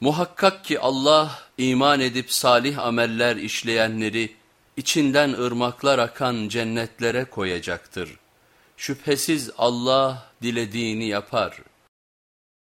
Muhakkak ki Allah iman edip salih ameller işleyenleri içinden ırmaklar akan cennetlere koyacaktır. Şüphesiz Allah dilediğini yapar.''